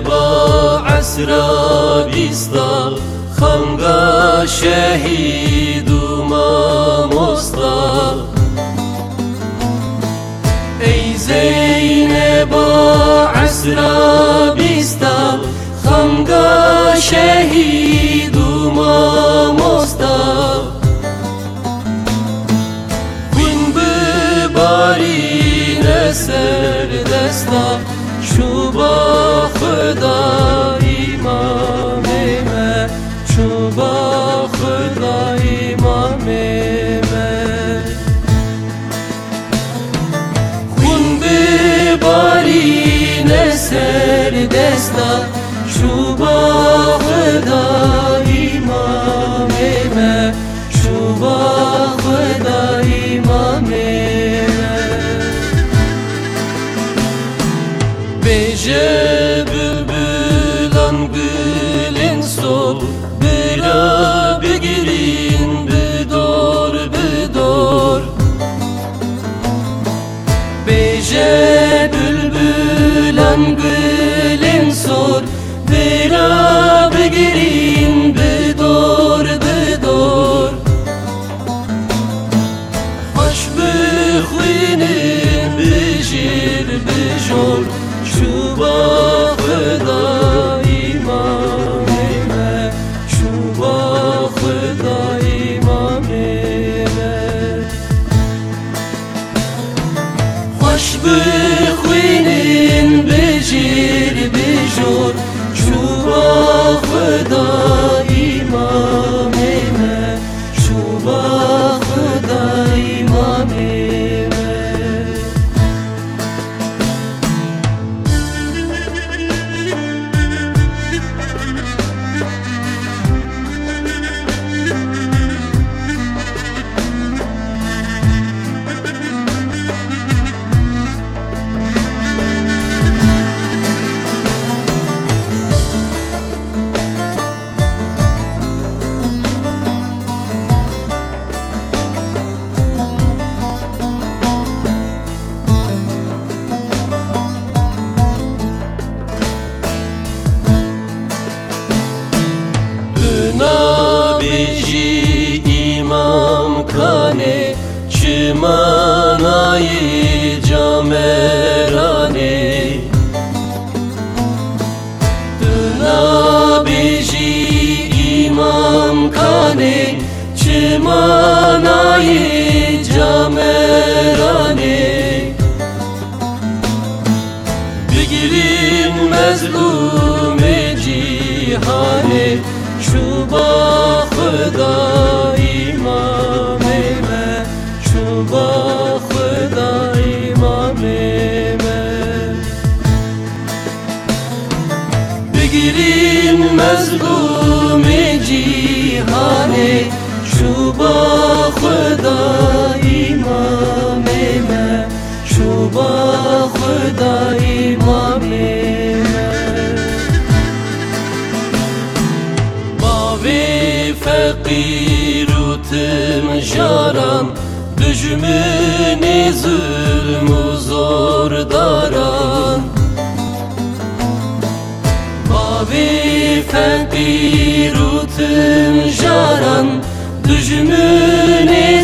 با عسرا بیستا خمگا شهید و ماموستا ای زینبا عسرا Şuba xda imame me Şuba xda imame me Gün bari neser desta Şuba xda imame me Şuba bixwînin bijîr bijor Şu Çimanayı camerane Bigirin mezlum cihane Şu baxda imame me Şu baxda imame me Bigirin mezlum cihane Şu baxda imame me Şu baxda imame me Mavi fakir utim jaran Düşmünü zulmü zor daran. Mavi fakir utim jaran Gözümün